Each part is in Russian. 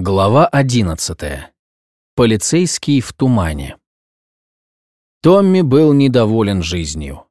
Глава 11. Полицейский в тумане. Томми был недоволен жизнью.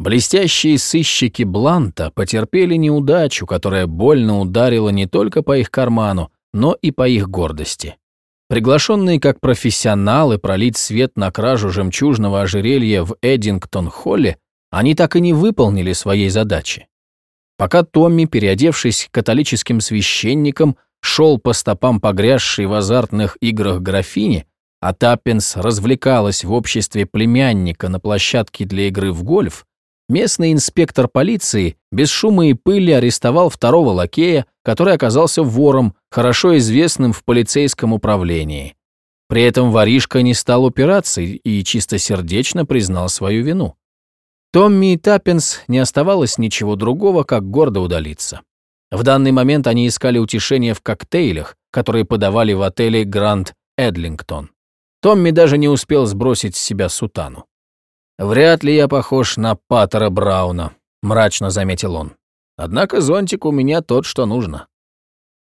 Блестящие сыщики Бланта потерпели неудачу, которая больно ударила не только по их карману, но и по их гордости. Приглашенные как профессионалы пролить свет на кражу жемчужного ожерелья в Эдингтон-холле, они так и не выполнили своей задачи. Пока Томми, переодевшись католическим священником, шел по стопам погрязшей в азартных играх графини, а Таппинс развлекалась в обществе племянника на площадке для игры в гольф, местный инспектор полиции без шума и пыли арестовал второго лакея, который оказался вором, хорошо известным в полицейском управлении. При этом воришка не стал упираться и чистосердечно признал свою вину. Томми и Таппинс не оставалось ничего другого, как гордо удалиться. В данный момент они искали утешение в коктейлях, которые подавали в отеле Гранд Эдлингтон. Томми даже не успел сбросить с себя сутану. «Вряд ли я похож на патера Брауна», — мрачно заметил он. «Однако зонтик у меня тот, что нужно».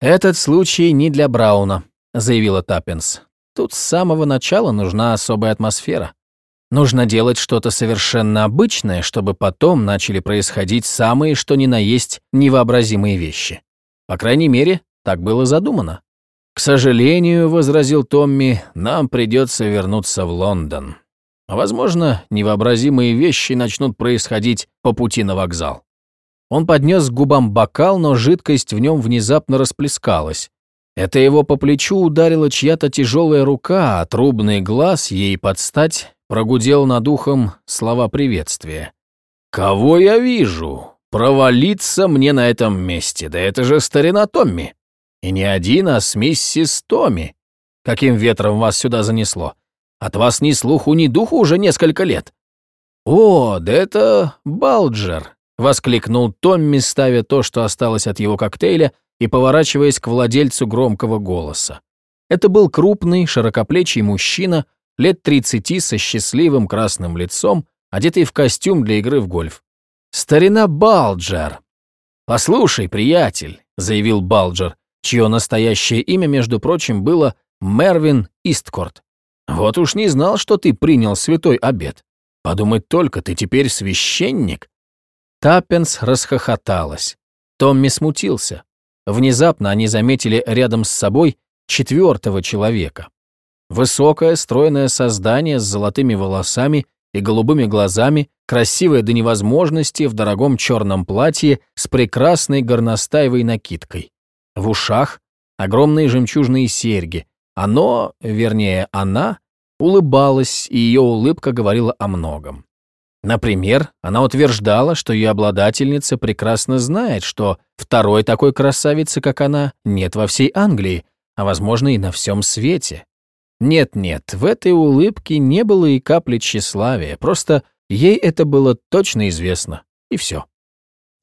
«Этот случай не для Брауна», — заявила Таппинс. «Тут с самого начала нужна особая атмосфера. Нужно делать что-то совершенно обычное, чтобы потом начали происходить самые что ни на есть невообразимые вещи. По крайней мере, так было задумано. «К сожалению», — возразил Томми, — «нам придется вернуться в Лондон. Возможно, невообразимые вещи начнут происходить по пути на вокзал». Он поднес к губам бокал, но жидкость в нем внезапно расплескалась. Это его по плечу ударила чья-то тяжелая рука, а трубный глаз ей подстать прогудел над ухом слова приветствия. «Кого я вижу? Провалиться мне на этом месте, да это же старина Томми. И не один, а с миссис Томми. Каким ветром вас сюда занесло? От вас ни слуху, ни духу уже несколько лет». «О, да это Балджер!» — воскликнул Томми, ставя то, что осталось от его коктейля, и поворачиваясь к владельцу громкого голоса. Это был крупный, широкоплечий мужчина, лет 30 со счастливым красным лицом, одетый в костюм для игры в гольф. «Старина Балджер!» «Послушай, приятель», — заявил Балджер, чье настоящее имя, между прочим, было Мервин Исткорт. «Вот уж не знал, что ты принял святой обед. Подумать только, ты теперь священник». Таппенс расхохоталась. Томми смутился. Внезапно они заметили рядом с собой четвертого человека. Высокое, стройное создание с золотыми волосами и голубыми глазами, красивое до невозможности в дорогом черном платье с прекрасной горностаевой накидкой. В ушах огромные жемчужные серьги. Оно, вернее, она, улыбалась, и ее улыбка говорила о многом. Например, она утверждала, что ее обладательница прекрасно знает, что второй такой красавицы, как она, нет во всей Англии, а, возможно, и на всем свете. Нет-нет, в этой улыбке не было и капли тщеславия, просто ей это было точно известно, и все.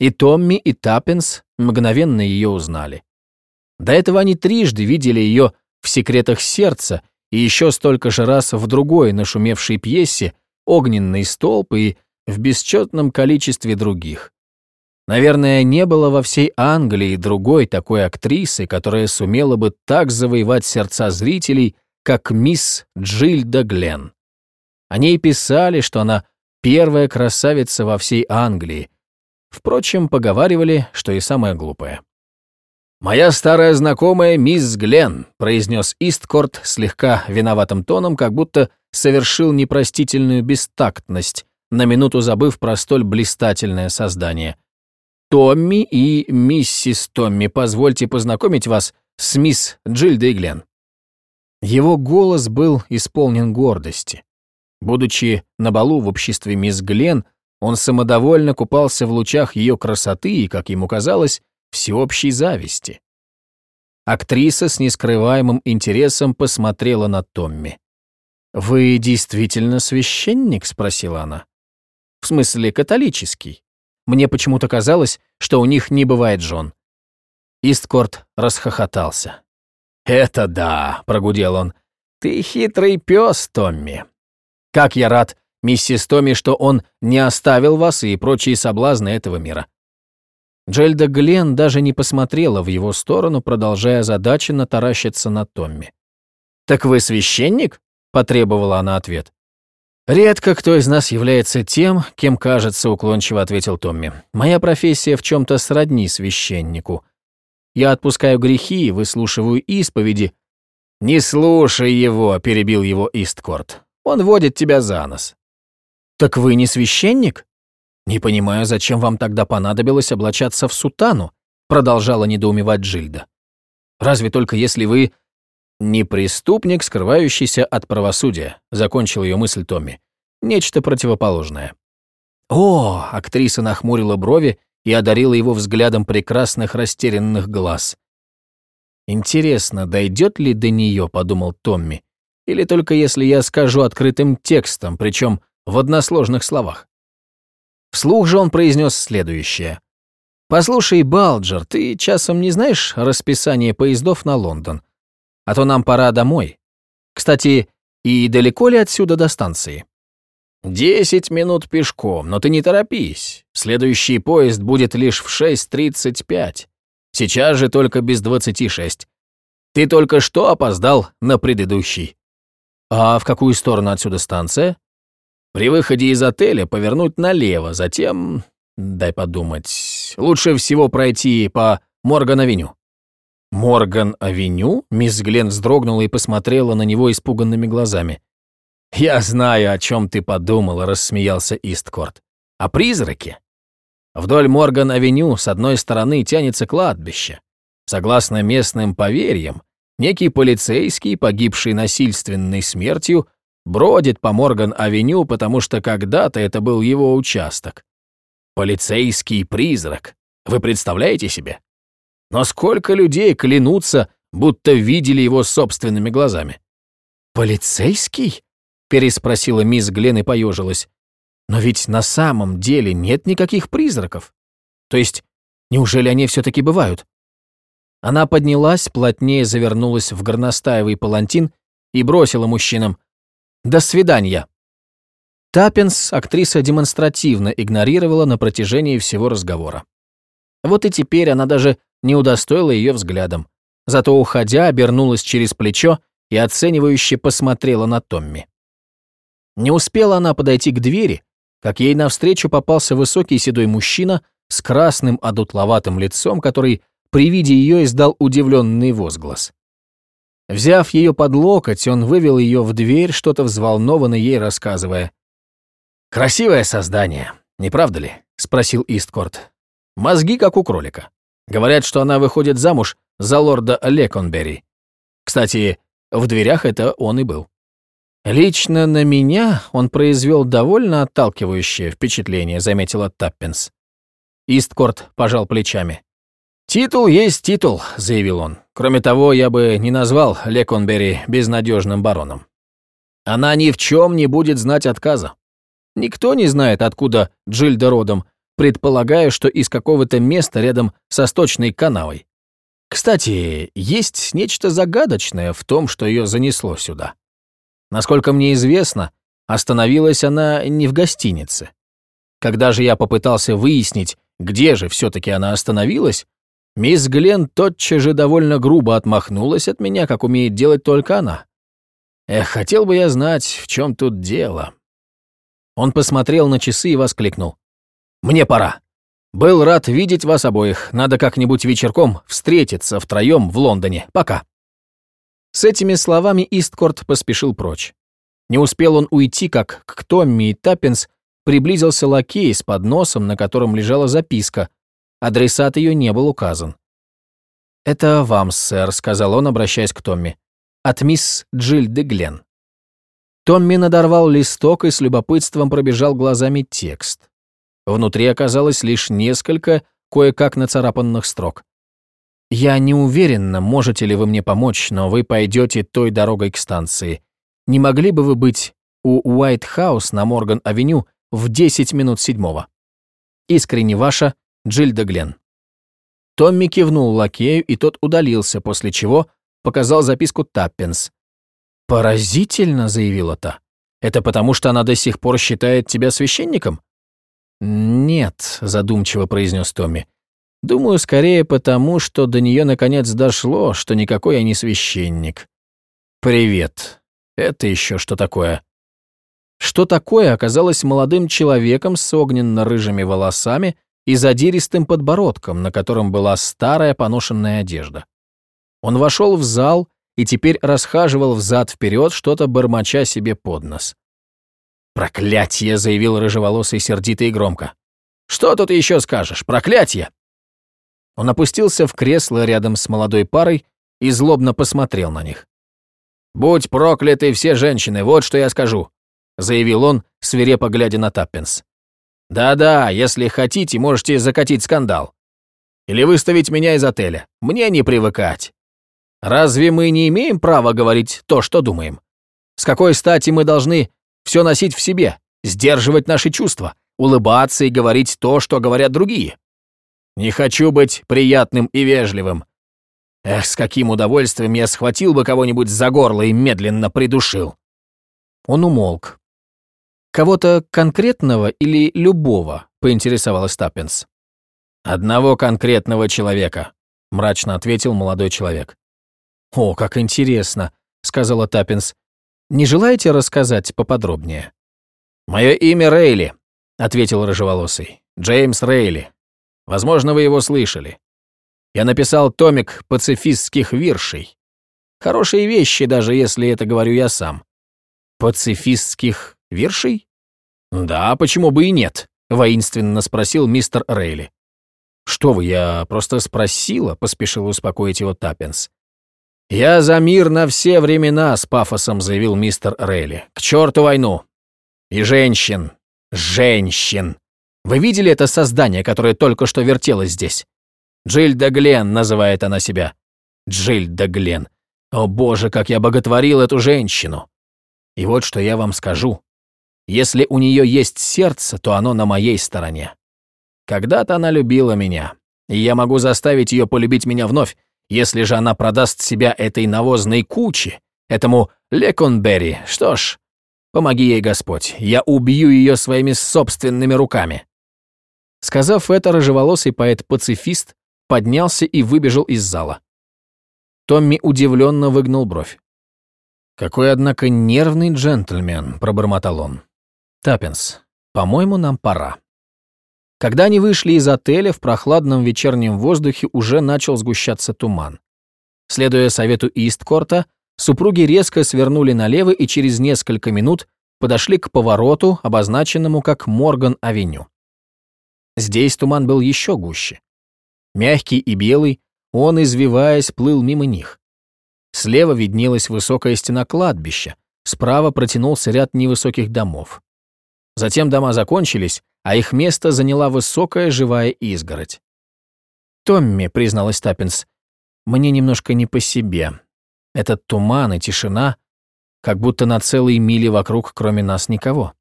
И Томми, и Таппинс мгновенно ее узнали. До этого они трижды видели ее в «Секретах сердца» и еще столько же раз в другой нашумевшей пьесе «Огненный столб» и в бесчетном количестве других. Наверное, не было во всей Англии другой такой актрисы, которая сумела бы так завоевать сердца зрителей, как мисс Джильда Глен. О ней писали, что она первая красавица во всей Англии. Впрочем, поговаривали, что и самая глупая. «Моя старая знакомая мисс Глен», — произнес Исткорт слегка виноватым тоном, как будто совершил непростительную бестактность, на минуту забыв про столь блистательное создание. «Томми и миссис Томми, позвольте познакомить вас с мисс Джильдой Глен». Его голос был исполнен гордости. Будучи на балу в обществе мисс Глен, он самодовольно купался в лучах ее красоты и, как ему казалось, всеобщей зависти. Актриса с нескрываемым интересом посмотрела на Томми. «Вы действительно священник?» — спросила она. «В смысле, католический. Мне почему-то казалось, что у них не бывает жен». Исткорт расхохотался. «Это да», — прогудел он. «Ты хитрый пес, Томми. Как я рад, миссис Томми, что он не оставил вас и прочие соблазны этого мира. Джельда Глен даже не посмотрела в его сторону, продолжая задаченно таращиться на Томми. «Так вы священник?» – потребовала она ответ. «Редко кто из нас является тем, кем кажется», – уклончиво ответил Томми. «Моя профессия в чем то сродни священнику. Я отпускаю грехи, выслушиваю исповеди». «Не слушай его», – перебил его Исткорт. «Он водит тебя за нос». «Так вы не священник?» «Не понимаю, зачем вам тогда понадобилось облачаться в сутану?» продолжала недоумевать Джильда. «Разве только если вы...» «Не преступник, скрывающийся от правосудия», закончил ее мысль Томми. «Нечто противоположное». «О!» — актриса нахмурила брови и одарила его взглядом прекрасных растерянных глаз. «Интересно, дойдет ли до нее?» — подумал Томми. «Или только если я скажу открытым текстом, причем в односложных словах?» Вслух же он произнес следующее. «Послушай, Балджер, ты часом не знаешь расписание поездов на Лондон? А то нам пора домой. Кстати, и далеко ли отсюда до станции?» «Десять минут пешком, но ты не торопись. Следующий поезд будет лишь в 6.35. Сейчас же только без 26. Ты только что опоздал на предыдущий». «А в какую сторону отсюда станция?» При выходе из отеля повернуть налево, затем... Дай подумать. Лучше всего пройти по Морган-авеню. «Морган-авеню?» Мисс Глен вздрогнула и посмотрела на него испуганными глазами. «Я знаю, о чем ты подумала», — рассмеялся Исткорт. «О призраке?» Вдоль Морган-авеню с одной стороны тянется кладбище. Согласно местным поверьям, некий полицейский, погибший насильственной смертью, Бродит по Морган-авеню, потому что когда-то это был его участок. Полицейский призрак. Вы представляете себе? Но сколько людей клянутся, будто видели его собственными глазами? «Полицейский?» — переспросила мисс Глен и поежилась. «Но ведь на самом деле нет никаких призраков. То есть, неужели они все-таки бывают?» Она поднялась, плотнее завернулась в горностаевый палантин и бросила мужчинам. До свидания». Таппинс актриса демонстративно игнорировала на протяжении всего разговора. Вот и теперь она даже не удостоила ее взглядом. Зато, уходя, обернулась через плечо и оценивающе посмотрела на Томми. Не успела она подойти к двери, как ей навстречу попался высокий седой мужчина с красным одутловатым лицом, который при виде ее издал удивленный возглас. Взяв ее под локоть, он вывел ее в дверь, что-то взволнованно ей рассказывая. «Красивое создание, не правда ли?» — спросил Исткорт. «Мозги, как у кролика. Говорят, что она выходит замуж за лорда Леконбери. Кстати, в дверях это он и был». «Лично на меня он произвел довольно отталкивающее впечатление», — заметила Таппинс. Исткорт пожал плечами. «Титул есть титул», — заявил он. «Кроме того, я бы не назвал Леконбери безнадежным бароном. Она ни в чем не будет знать отказа. Никто не знает, откуда Джильда родом, предполагаю, что из какого-то места рядом со сточной канавой. Кстати, есть нечто загадочное в том, что ее занесло сюда. Насколько мне известно, остановилась она не в гостинице. Когда же я попытался выяснить, где же все-таки она остановилась, Мисс Глен тотчас же довольно грубо отмахнулась от меня, как умеет делать только она. Эх, хотел бы я знать, в чем тут дело. Он посмотрел на часы и воскликнул. «Мне пора. Был рад видеть вас обоих. Надо как-нибудь вечерком встретиться втроем в Лондоне. Пока». С этими словами Исткорт поспешил прочь. Не успел он уйти, как к Томми и Таппинс приблизился лакей с подносом, на котором лежала записка — Адресат ее не был указан. «Это вам, сэр», — сказал он, обращаясь к Томми. «От мисс Джильды Глен». Томми надорвал листок и с любопытством пробежал глазами текст. Внутри оказалось лишь несколько кое-как нацарапанных строк. «Я не уверен, можете ли вы мне помочь, но вы пойдете той дорогой к станции. Не могли бы вы быть у Уайт-хаус на Морган-авеню в 10 минут седьмого? Искренне ваша Джильда Глен. Томми кивнул лакею, и тот удалился, после чего показал записку Таппинс. «Поразительно», — заявила та. «Это потому, что она до сих пор считает тебя священником?» «Нет», — задумчиво произнес Томми. Думаю, скорее потому, что до нее наконец дошло, что никакой я не священник. «Привет. Это еще что такое?» Что такое оказалось молодым человеком с огненно-рыжими волосами и задиристым подбородком, на котором была старая поношенная одежда. Он вошел в зал и теперь расхаживал взад-вперед, что-то бормоча себе под нос. «Проклятье!» — заявил рыжеволосый сердито и громко. «Что тут еще скажешь? Проклятье!» Он опустился в кресло рядом с молодой парой и злобно посмотрел на них. «Будь прокляты все женщины, вот что я скажу», — заявил он, свирепо глядя на Таппинс. «Да-да, если хотите, можете закатить скандал. Или выставить меня из отеля. Мне не привыкать. Разве мы не имеем права говорить то, что думаем? С какой стати мы должны все носить в себе, сдерживать наши чувства, улыбаться и говорить то, что говорят другие? Не хочу быть приятным и вежливым. Эх, с каким удовольствием я схватил бы кого-нибудь за горло и медленно придушил. Он умолк. «Кого-то конкретного или любого?» — поинтересовалась Таппинс. «Одного конкретного человека», — мрачно ответил молодой человек. «О, как интересно», — сказала Таппинс. «Не желаете рассказать поподробнее?» «Мое имя Рейли», — ответил рыжеволосый. «Джеймс Рейли. Возможно, вы его слышали. Я написал томик пацифистских виршей. Хорошие вещи, даже если это говорю я сам. Пацифистских виршей? Да, почему бы и нет? Воинственно спросил мистер Рейли. Что вы, я просто спросила, поспешил успокоить его Таппинс. «Я за мир на все времена», — с пафосом заявил мистер Рейли. «К черту войну! И женщин! Женщин! Вы видели это создание, которое только что вертелось здесь? Джильда Глен называет она себя. Джильда Глен. О боже, как я боготворил эту женщину! И вот что я вам скажу. Если у нее есть сердце, то оно на моей стороне. Когда-то она любила меня, и я могу заставить ее полюбить меня вновь, если же она продаст себя этой навозной куче, этому Леконберри, что ж, помоги ей Господь, я убью ее своими собственными руками». Сказав это, рыжеволосый поэт-пацифист поднялся и выбежал из зала. Томми удивленно выгнул бровь. «Какой, однако, нервный джентльмен», — пробормотал он. «Таппинс, по-моему, нам пора». Когда они вышли из отеля, в прохладном вечернем воздухе уже начал сгущаться туман. Следуя совету Исткорта, супруги резко свернули налево и через несколько минут подошли к повороту, обозначенному как Морган-авеню. Здесь туман был еще гуще. Мягкий и белый, он, извиваясь, плыл мимо них. Слева виднелась высокая стена кладбища, справа протянулся ряд невысоких домов. Затем дома закончились, а их место заняла высокая живая изгородь. «Томми», — призналась Таппинс, — «мне немножко не по себе. Этот туман и тишина, как будто на целые мили вокруг, кроме нас, никого».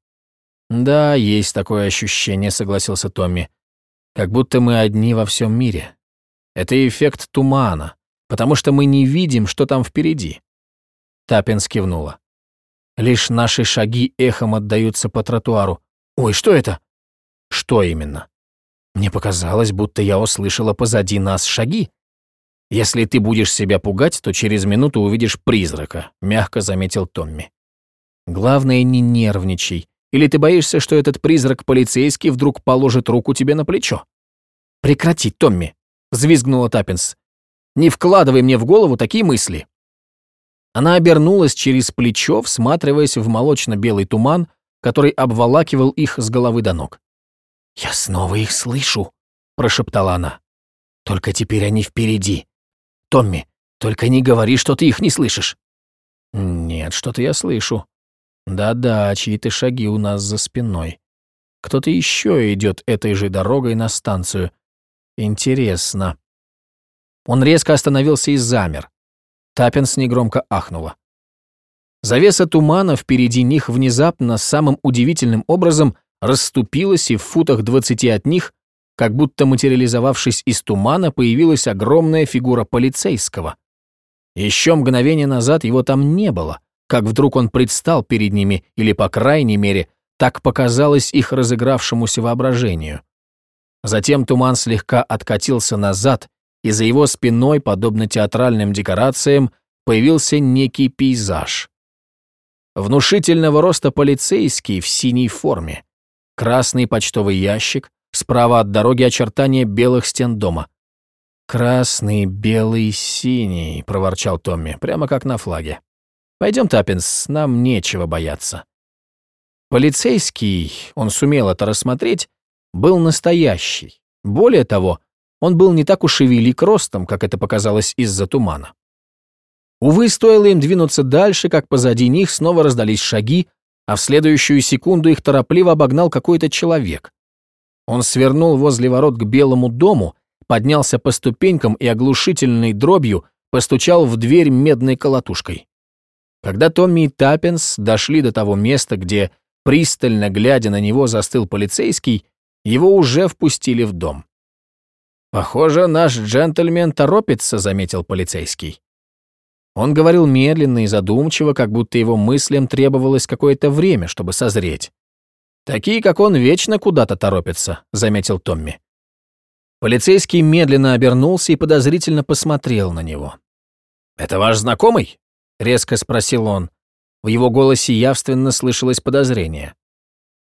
«Да, есть такое ощущение», — согласился Томми. «Как будто мы одни во всем мире. Это эффект тумана, потому что мы не видим, что там впереди». Таппинс кивнула. Лишь наши шаги эхом отдаются по тротуару. «Ой, что это?» Что именно? Мне показалось, будто я услышала позади нас шаги. Если ты будешь себя пугать, то через минуту увидишь призрака, мягко заметил Томми. Главное, не нервничай. Или ты боишься, что этот призрак полицейский вдруг положит руку тебе на плечо? Прекрати, Томми, взвизгнула Таппинс. Не вкладывай мне в голову такие мысли. Она обернулась через плечо, всматриваясь в молочно-белый туман, который обволакивал их с головы до ног. «Я снова их слышу», — прошептала она. «Только теперь они впереди. Томми, только не говори, что ты их не слышишь». «Нет, что-то я слышу. Да-да, чьи-то шаги у нас за спиной. Кто-то еще идет этой же дорогой на станцию. Интересно». Он резко остановился и замер. Таппинс негромко ахнула. Завеса тумана впереди них внезапно, самым удивительным образом, расступилась, и в футах двадцати от них, как будто материализовавшись из тумана, появилась огромная фигура полицейского. Еще мгновение назад его там не было, как вдруг он предстал перед ними, или, по крайней мере, так показалось их разыгравшемуся воображению. Затем туман слегка откатился назад, и за его спиной, подобно театральным декорациям, появился некий пейзаж. Внушительного роста полицейский в синей форме. Красный почтовый ящик, справа от дороги очертания белых стен дома. «Красный, белый, синий», — проворчал Томми, прямо как на флаге. «Пойдем, Таппинс, нам нечего бояться». Полицейский, он сумел это рассмотреть, был настоящий. Более того, он был не так уж и велик ростом, как это показалось из-за тумана. Увы, стоило им двинуться дальше, как позади них снова раздались шаги, а в следующую секунду их торопливо обогнал какой-то человек. Он свернул возле ворот к Белому дому, поднялся по ступенькам и оглушительной дробью постучал в дверь медной колотушкой. Когда Томми и Таппинс дошли до того места, где, пристально глядя на него, застыл полицейский, его уже впустили в дом. «Похоже, наш джентльмен торопится», — заметил полицейский. Он говорил медленно и задумчиво, как будто его мыслям требовалось какое-то время, чтобы созреть. «Такие, как он, вечно куда-то торопятся», — заметил Томми. Полицейский медленно обернулся и подозрительно посмотрел на него. «Это ваш знакомый?» — резко спросил он. В его голосе явственно слышалось подозрение.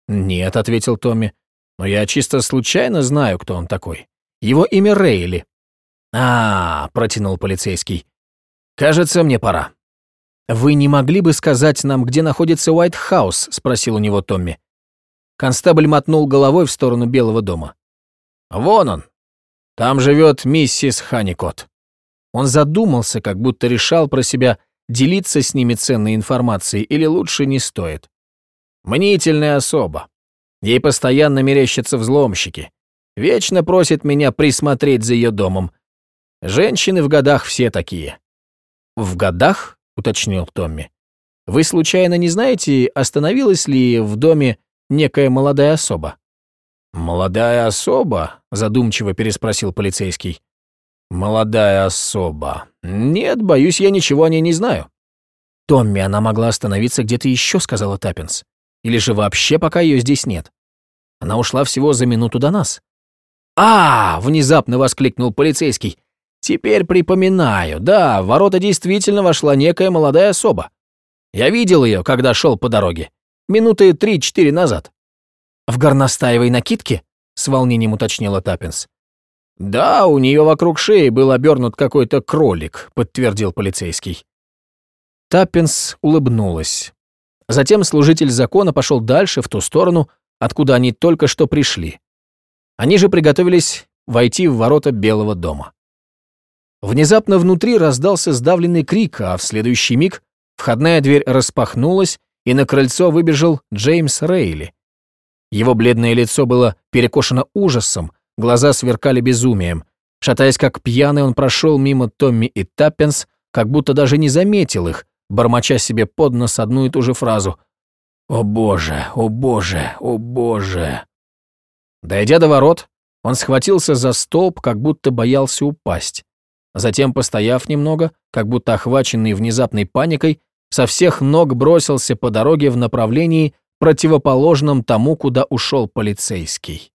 «Нет», — ответил Томми, — «но я чисто случайно знаю, кто он такой. Его имя Рейли». «А, -а, -а протянул полицейский, «Кажется, мне пора». «Вы не могли бы сказать нам, где находится Уайт-хаус?» — спросил у него Томми. Констебль мотнул головой в сторону Белого дома. «Вон он. Там живет миссис Ханикот». Он задумался, как будто решал про себя, делиться с ними ценной информацией или лучше не стоит. Мнительная особа. Ей постоянно мерещатся взломщики. Вечно просит меня присмотреть за ее домом. Женщины в годах все такие. «В годах?» — уточнил Томми. «Вы случайно не знаете, остановилась ли в доме некая молодая особа?» «Молодая особа?» — задумчиво переспросил полицейский. «Молодая особа. Нет, боюсь, я ничего о ней не знаю». «Томми, она могла остановиться где-то еще», — сказала Таппинс. «Или же вообще пока ее здесь нет. Она ушла всего за минуту до нас». «А!» — внезапно воскликнул полицейский. Теперь припоминаю, да, в ворота действительно вошла некая молодая особа. Я видел ее, когда шел по дороге. Минуты три-четыре назад. В горностаевой накидке? С волнением уточнила Таппинс. Да, у нее вокруг шеи был обернут какой-то кролик, подтвердил полицейский. Таппинс улыбнулась. Затем служитель закона пошел дальше, в ту сторону, откуда они только что пришли. Они же приготовились войти в ворота Белого дома. Внезапно внутри раздался сдавленный крик, а в следующий миг входная дверь распахнулась, и на крыльцо выбежал Джеймс Рейли. Его бледное лицо было перекошено ужасом, глаза сверкали безумием. Шатаясь как пьяный, он прошел мимо Томми и Таппенс, как будто даже не заметил их, бормоча себе под нос одну и ту же фразу «О боже, о боже, о боже». Дойдя до ворот, он схватился за столб, как будто боялся упасть. Затем, постояв немного, как будто охваченный внезапной паникой, со всех ног бросился по дороге в направлении, противоположном тому, куда ушел полицейский.